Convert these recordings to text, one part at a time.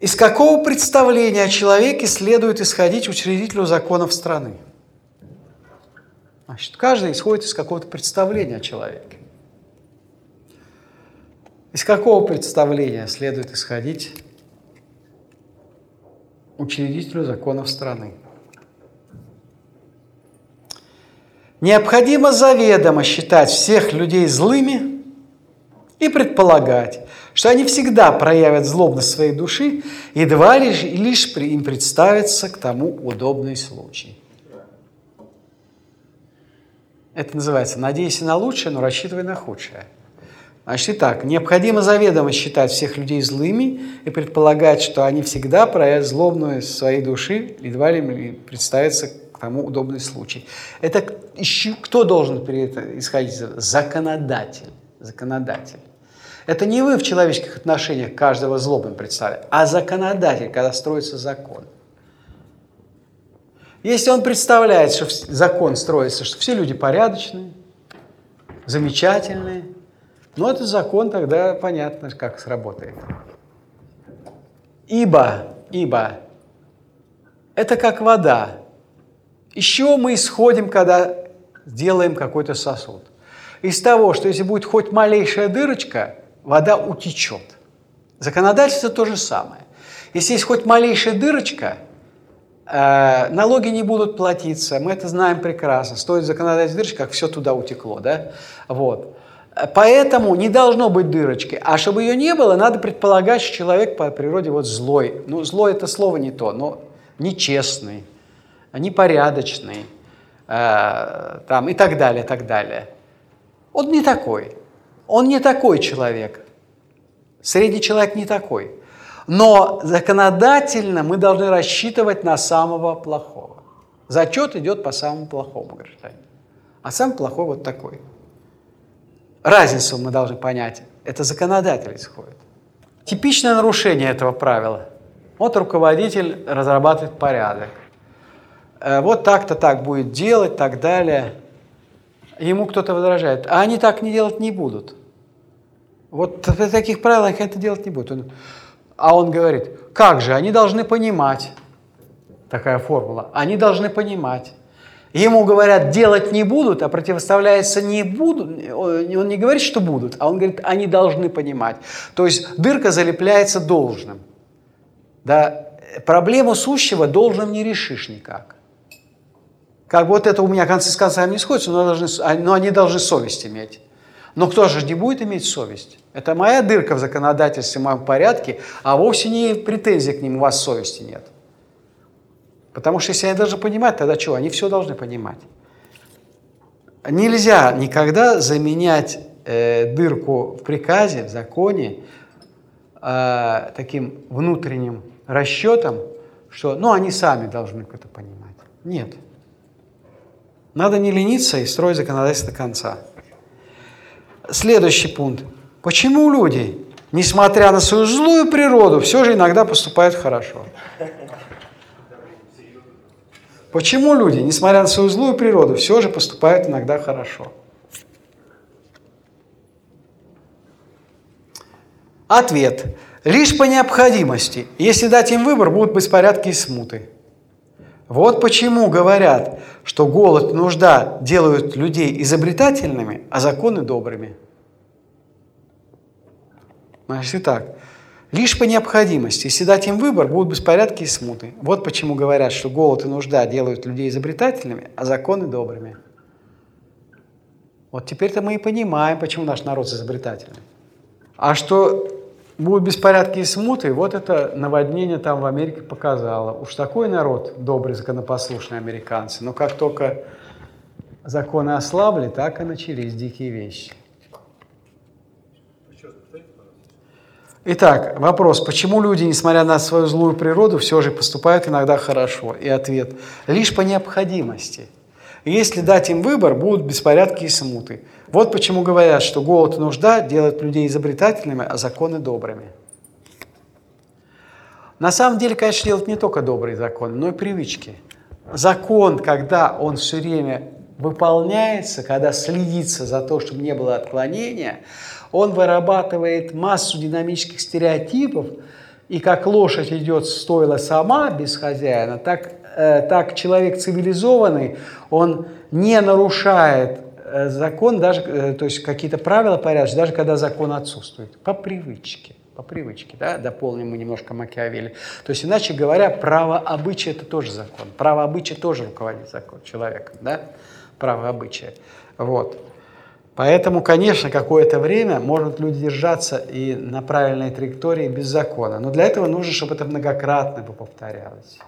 Из какого представления о человеке следует исходить учредителю законов страны? Значит, каждый исходит из какого-то представления о человеке. Из какого представления следует исходить учредителю законов страны? Необходимо заведомо считать всех людей злыми и предполагать, что они всегда проявят злобность своей души, едва лишь, лишь им представится к тому удобный случай. Это называется «надейся на лучшее, но рассчитывай на худшее». Значит, итак, необходимо заведомо считать всех людей злыми и предполагать, что они всегда проявят злобную своей души, едва ли представится к тому удобный случай. Это кто должен при этом исходить? Законодатель. Законодатель. Это не вы в человеческих отношениях каждого злобным представляете, а законодатель, когда строится закон. Если он представляет, что закон строится, что все люди порядочные, замечательные, ну, это закон, тогда понятно, как сработает. Ибо, ибо, это как вода. Из чего мы исходим, когда делаем какой-то сосуд? Из того, что если будет хоть малейшая дырочка, вода утечет. Законодательство то же самое. Если есть хоть малейшая дырочка, э, налоги не будут платиться, мы это знаем прекрасно. Стоит законодательство дырочка, как все туда утекло. Да? Вот. Поэтому не должно быть дырочки. А чтобы ее не было, надо предполагать, что человек по природе вот злой. Ну, злой это слово не то, но нечестный, непорядочный, э, там, и так далее, так далее. Он не такой. Он не такой человек. Средний человек не такой. Но законодательно мы должны рассчитывать на самого плохого. Зачет идет по самому плохому гражданину. А самый плохой вот такой. Разницу мы должны понять. Это законодатель исходит. Типичное нарушение этого правила. Вот руководитель разрабатывает порядок. Э, вот так-то так будет делать, так далее. Ему кто-то возражает. А они так не делать не будут. Вот в таких правилах это делать не будет. а он говорит, как же, они должны понимать. Такая формула. Они должны понимать. Ему говорят, делать не будут, а противоставляется не будут. Он не говорит, что будут, а он говорит, они должны понимать. То есть дырка залепляется должным. Да? Проблему сущего должным не решишь никак. Как вот это у меня концы с концами не сходятся, но, должны, но они должны совесть иметь. Но кто же не будет иметь совесть? Это моя дырка в законодательстве, в моем порядке, а вовсе не претензий к ним, у вас совести нет. Потому что если они должны понимать, тогда что? Они все должны понимать. Нельзя никогда заменять э, дырку в приказе, в законе э, таким внутренним расчетом, что ну, они сами должны это понимать. Нет. Надо не лениться и строить законодательство до конца. Следующий пункт. Почему люди, несмотря на свою злую природу, все же иногда поступают хорошо? Почему люди, несмотря на свою злую природу, все же поступают иногда хорошо? Ответ. Лишь по необходимости. Если дать им выбор, будут беспорядки и смуты. Вот почему говорят, что голод и нужда делают людей изобретательными, а законы добрыми. Значит, так. Лишь по необходимости. Если дать им выбор, будут беспорядки и смуты. Вот почему говорят, что голод и нужда делают людей изобретательными, а законы добрыми. Вот теперь-то мы и понимаем, почему наш народ изобретательный. А что будут беспорядки и смуты, вот это наводнение там в Америке показало. Уж такой народ добрый, законопослушный американцы. Но как только законы ослабли, так и начались дикие вещи. Итак, вопрос, почему люди, несмотря на свою злую природу, все же поступают иногда хорошо? И ответ, лишь по необходимости. Если дать им выбор, будут беспорядки и смуты. Вот почему говорят, что голод и нужда делают людей изобретательными, а законы добрыми. На самом деле, конечно, делают не только добрые законы, но и привычки. Закон, когда он все время выполняется, когда следится за то, чтобы не было отклонения, он вырабатывает массу динамических стереотипов, и как лошадь идет в стойло сама, без хозяина, так, э, так человек цивилизованный, он не нарушает э, закон, даже, э, то есть какие-то правила порядка, даже когда закон отсутствует, по привычке. По привычке, да, дополним мы немножко Макиавелли. То есть, иначе говоря, право обычая – это тоже закон. Право обычая тоже руководит закон человеком, да, право обычая. Вот. Поэтому, конечно, какое-то время могут люди держаться и на правильной траектории без закона. Но для этого нужно, чтобы это многократно повторялось.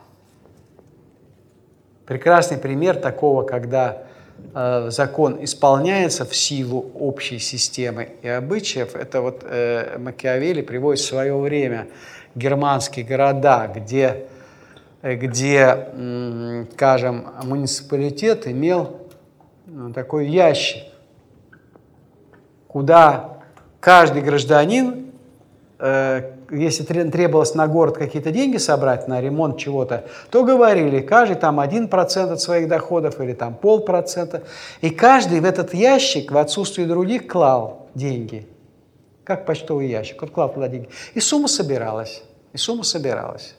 Прекрасный пример такого, когда э, закон исполняется в силу общей системы и обычаев, это вот э, Макиавелли приводит в свое время германские города, где, где, скажем, муниципалитет имел ну, такой ящик, куда каждый гражданин, э, если требовалось на город какие-то деньги собрать на ремонт чего-то, то говорили, каждый там 1% от своих доходов или там полпроцента. И каждый в этот ящик в отсутствие других клал деньги, как почтовый ящик, вот клал туда деньги. И сумма собиралась, и сумма собиралась.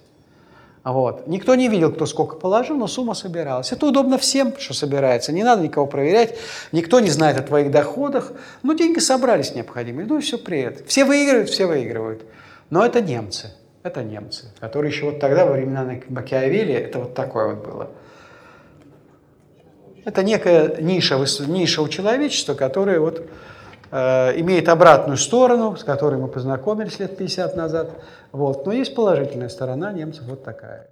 Вот. Никто не видел, кто сколько положил, но сумма собиралась. Это удобно всем, что собирается. Не надо никого проверять, никто не знает о твоих доходах. Но деньги собрались необходимые. Ну и все привет. Все выигрывают, все выигрывают. Но это немцы. Это немцы, которые еще вот тогда, во времена Макиавелли, это вот такое вот было. Это некая ниша, ниша у человечества, которая вот имеет обратную сторону, с которой мы познакомились лет 50 назад. Вот. Но есть положительная сторона немцев вот такая.